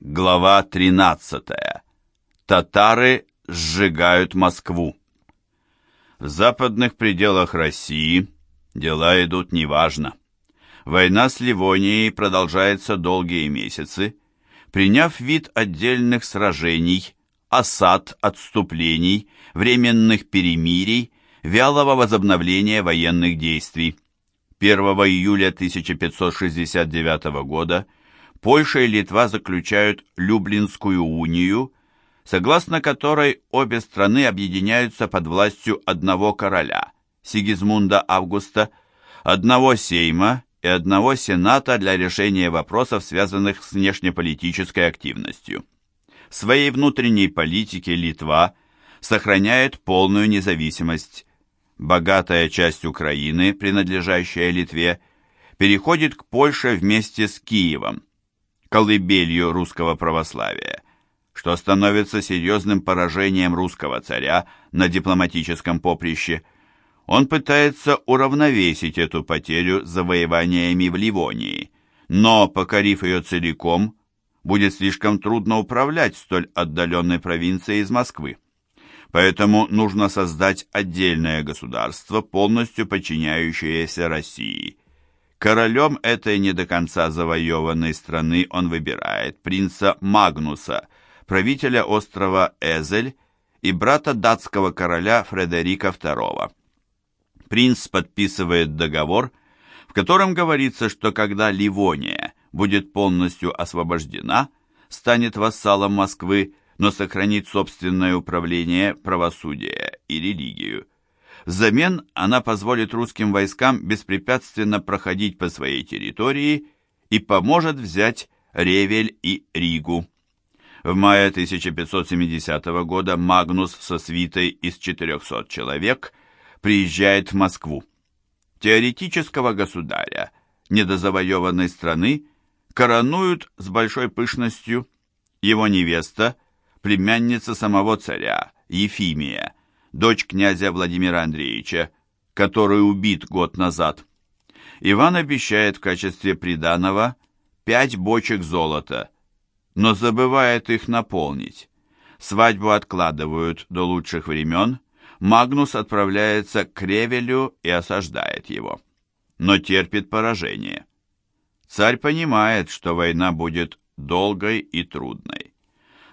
Глава 13. Татары сжигают Москву. В западных пределах России дела идут неважно. Война с Ливонией продолжается долгие месяцы, приняв вид отдельных сражений, осад, отступлений, временных перемирий, вялого возобновления военных действий. 1 июля 1569 года Польша и Литва заключают Люблинскую унию, согласно которой обе страны объединяются под властью одного короля, Сигизмунда Августа, одного сейма и одного сената для решения вопросов, связанных с внешнеполитической активностью. В своей внутренней политике Литва сохраняет полную независимость. Богатая часть Украины, принадлежащая Литве, переходит к Польше вместе с Киевом колыбелью русского православия, что становится серьезным поражением русского царя на дипломатическом поприще. Он пытается уравновесить эту потерю завоеваниями в Ливонии, но, покорив ее целиком, будет слишком трудно управлять столь отдаленной провинцией из Москвы. Поэтому нужно создать отдельное государство, полностью подчиняющееся России – Королем этой не до конца завоеванной страны он выбирает принца Магнуса, правителя острова Эзель и брата датского короля Фредерика II. Принц подписывает договор, в котором говорится, что когда Ливония будет полностью освобождена, станет вассалом Москвы, но сохранит собственное управление, правосудие и религию. Взамен она позволит русским войскам беспрепятственно проходить по своей территории и поможет взять Ревель и Ригу. В мае 1570 года Магнус со свитой из 400 человек приезжает в Москву. Теоретического государя недозавоеванной страны коронуют с большой пышностью его невеста, племянница самого царя, Ефимия, дочь князя Владимира Андреевича, который убит год назад. Иван обещает в качестве приданого пять бочек золота, но забывает их наполнить. Свадьбу откладывают до лучших времен, Магнус отправляется к Ревелю и осаждает его, но терпит поражение. Царь понимает, что война будет долгой и трудной.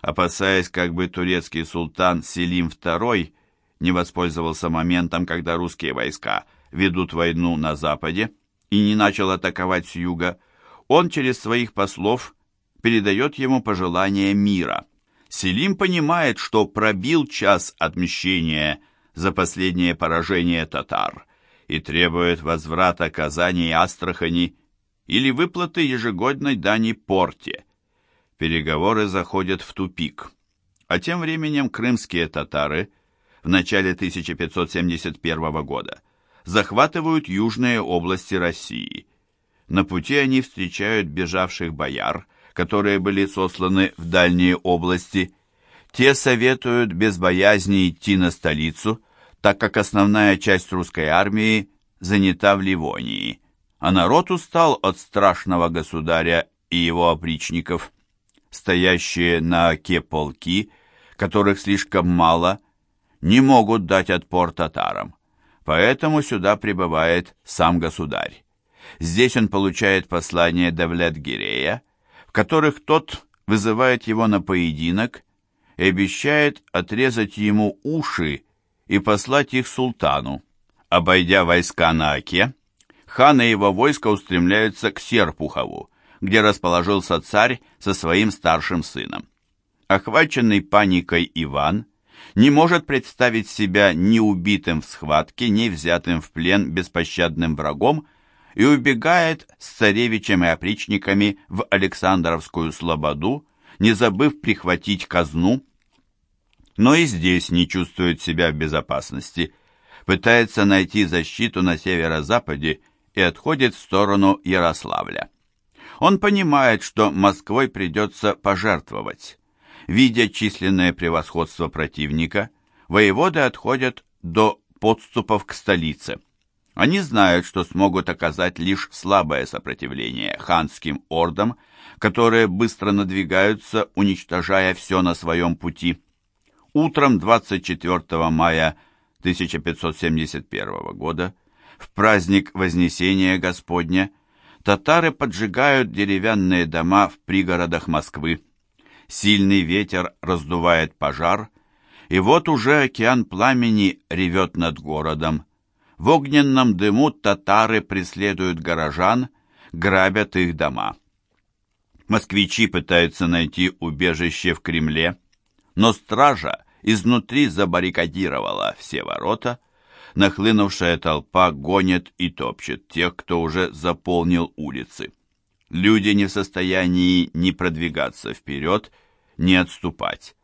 Опасаясь, как бы турецкий султан Селим II не воспользовался моментом, когда русские войска ведут войну на западе и не начал атаковать с юга, он через своих послов передает ему пожелание мира. Селим понимает, что пробил час отмщения за последнее поражение татар и требует возврата Казани и Астрахани или выплаты ежегодной дани порте. Переговоры заходят в тупик. А тем временем крымские татары – в начале 1571 года захватывают южные области России. На пути они встречают бежавших бояр, которые были сосланы в дальние области. Те советуют без боязни идти на столицу, так как основная часть русской армии занята в Ливонии, а народ устал от страшного государя и его опричников. Стоящие на оке полки, которых слишком мало – не могут дать отпор татарам, поэтому сюда прибывает сам государь. Здесь он получает послание Давлет-Гирея, в которых тот вызывает его на поединок и обещает отрезать ему уши и послать их султану. Обойдя войска на Оке, хан и его войско устремляются к Серпухову, где расположился царь со своим старшим сыном. Охваченный паникой Иван не может представить себя ни убитым в схватке, ни взятым в плен беспощадным врагом и убегает с царевичем и опричниками в Александровскую слободу, не забыв прихватить казну. Но и здесь не чувствует себя в безопасности, пытается найти защиту на северо-западе и отходит в сторону Ярославля. Он понимает, что Москвой придется пожертвовать. Видя численное превосходство противника, воеводы отходят до подступов к столице. Они знают, что смогут оказать лишь слабое сопротивление ханским ордам, которые быстро надвигаются, уничтожая все на своем пути. Утром 24 мая 1571 года, в праздник Вознесения Господня, татары поджигают деревянные дома в пригородах Москвы. Сильный ветер раздувает пожар, и вот уже океан пламени ревет над городом. В огненном дыму татары преследуют горожан, грабят их дома. Москвичи пытаются найти убежище в Кремле, но стража изнутри забаррикадировала все ворота, нахлынувшая толпа гонит и топчет тех, кто уже заполнил улицы. Люди не в состоянии ни продвигаться вперед, ни отступать.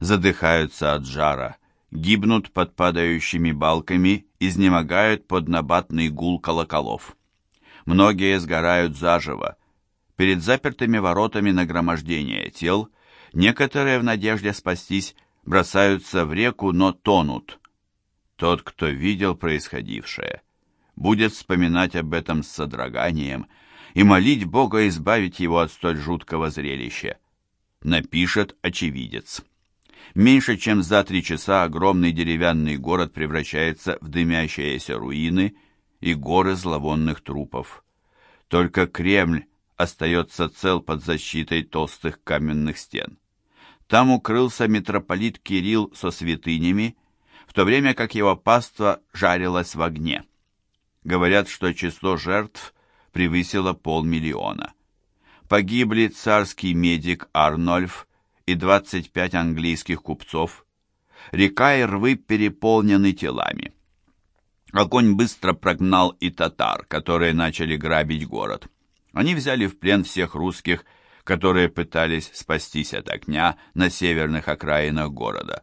Задыхаются от жара, гибнут под падающими балками, изнемогают под набатный гул колоколов. Многие сгорают заживо. Перед запертыми воротами нагромождения тел, некоторые в надежде спастись бросаются в реку, но тонут. Тот, кто видел происходившее, будет вспоминать об этом с содроганием и молить Бога избавить его от столь жуткого зрелища. Напишет очевидец. Меньше чем за три часа огромный деревянный город превращается в дымящиеся руины и горы зловонных трупов. Только Кремль остается цел под защитой толстых каменных стен. Там укрылся митрополит Кирилл со святынями, в то время как его паства жарилось в огне. Говорят, что число жертв превысило полмиллиона. Погибли царский медик Арнольф и 25 английских купцов. Река и рвы переполнены телами. Огонь быстро прогнал и татар, которые начали грабить город. Они взяли в плен всех русских которые пытались спастись от огня на северных окраинах города.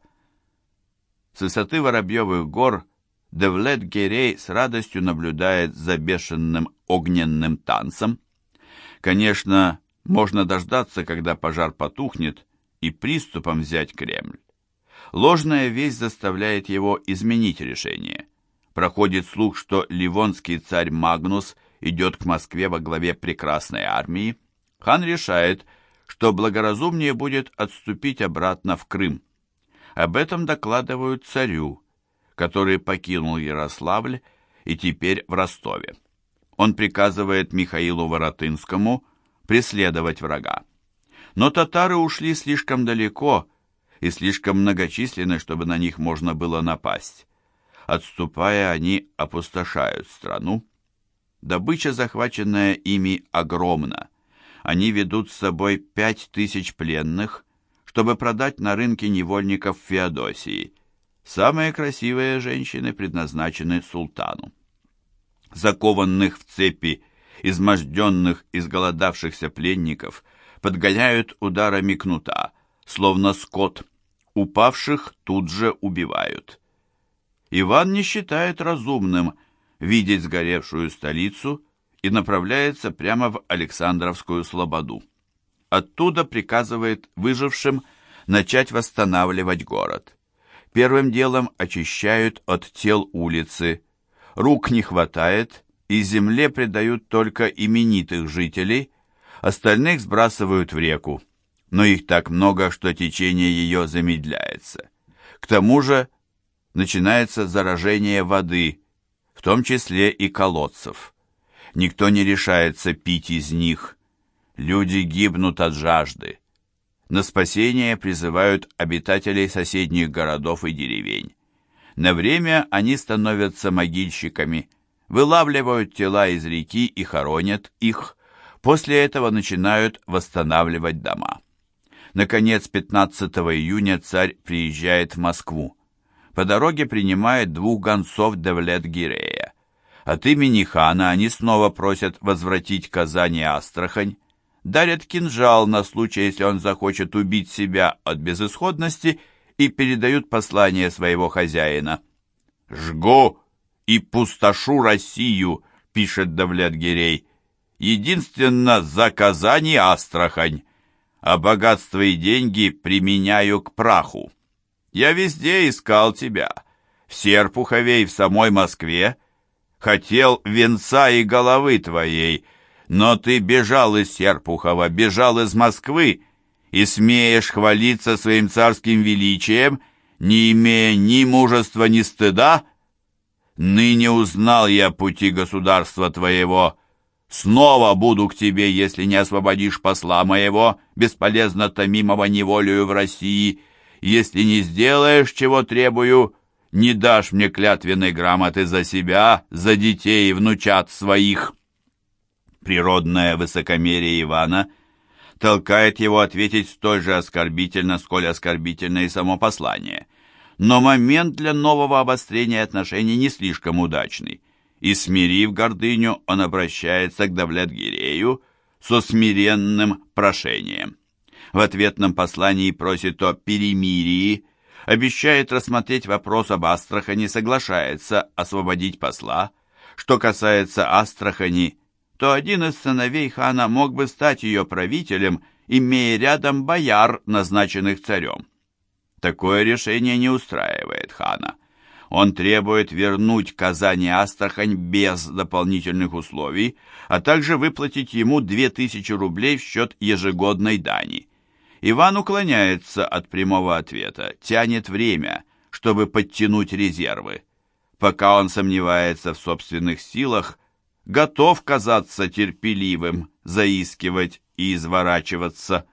С высоты Воробьевых гор Девлет Герей с радостью наблюдает за бешеным огненным танцем. Конечно, можно дождаться, когда пожар потухнет, и приступом взять Кремль. Ложная весть заставляет его изменить решение. Проходит слух, что ливонский царь Магнус идет к Москве во главе прекрасной армии, хан решает, что благоразумнее будет отступить обратно в Крым. Об этом докладывают царю, который покинул Ярославль и теперь в Ростове. Он приказывает Михаилу Воротынскому преследовать врага. Но татары ушли слишком далеко и слишком многочисленны, чтобы на них можно было напасть. Отступая, они опустошают страну. Добыча, захваченная ими, огромна они ведут с собой пять тысяч пленных, чтобы продать на рынке невольников Феодосии. Самые красивые женщины предназначены султану. Закованных в цепи, изможденных, изголодавшихся пленников подгоняют ударами кнута, словно скот. Упавших тут же убивают. Иван не считает разумным видеть сгоревшую столицу и направляется прямо в Александровскую слободу. Оттуда приказывает выжившим начать восстанавливать город. Первым делом очищают от тел улицы. Рук не хватает, и земле придают только именитых жителей, остальных сбрасывают в реку. Но их так много, что течение ее замедляется. К тому же начинается заражение воды, в том числе и колодцев. Никто не решается пить из них. Люди гибнут от жажды. На спасение призывают обитателей соседних городов и деревень. На время они становятся могильщиками, вылавливают тела из реки и хоронят их. После этого начинают восстанавливать дома. Наконец, 15 июня царь приезжает в Москву. По дороге принимает двух гонцов Девлет-Гирея. От имени хана они снова просят возвратить Казань и Астрахань, дарят кинжал на случай, если он захочет убить себя от безысходности, и передают послание своего хозяина. «Жгу и пустошу Россию», — пишет Давлет-Гирей, «единственно за Казань и Астрахань, а богатство и деньги применяю к праху. Я везде искал тебя, в Серпухове и в самой Москве, хотел венца и головы твоей, но ты бежал из Серпухова, бежал из Москвы, и смеешь хвалиться своим царским величием, не имея ни мужества, ни стыда? Ныне узнал я пути государства твоего. Снова буду к тебе, если не освободишь посла моего, бесполезно томимого неволею в России. Если не сделаешь, чего требую, не дашь мне клятвенной грамоты за себя, за детей и внучат своих». Природное высокомерие Ивана толкает его ответить столь же оскорбительно, сколь оскорбительно и само послание. Но момент для нового обострения отношений не слишком удачный, и, смирив гордыню, он обращается к Давлет-Гирею со смиренным прошением. В ответном послании просит о перемирии, обещает рассмотреть вопрос об Астрахани, соглашается освободить посла. Что касается Астрахани, то один из сыновей хана мог бы стать ее правителем, имея рядом бояр, назначенных царем. Такое решение не устраивает хана. Он требует вернуть Казани Астрахань без дополнительных условий, а также выплатить ему 2000 рублей в счет ежегодной дани. Иван уклоняется от прямого ответа, тянет время, чтобы подтянуть резервы. Пока он сомневается в собственных силах, готов казаться терпеливым, заискивать и изворачиваться.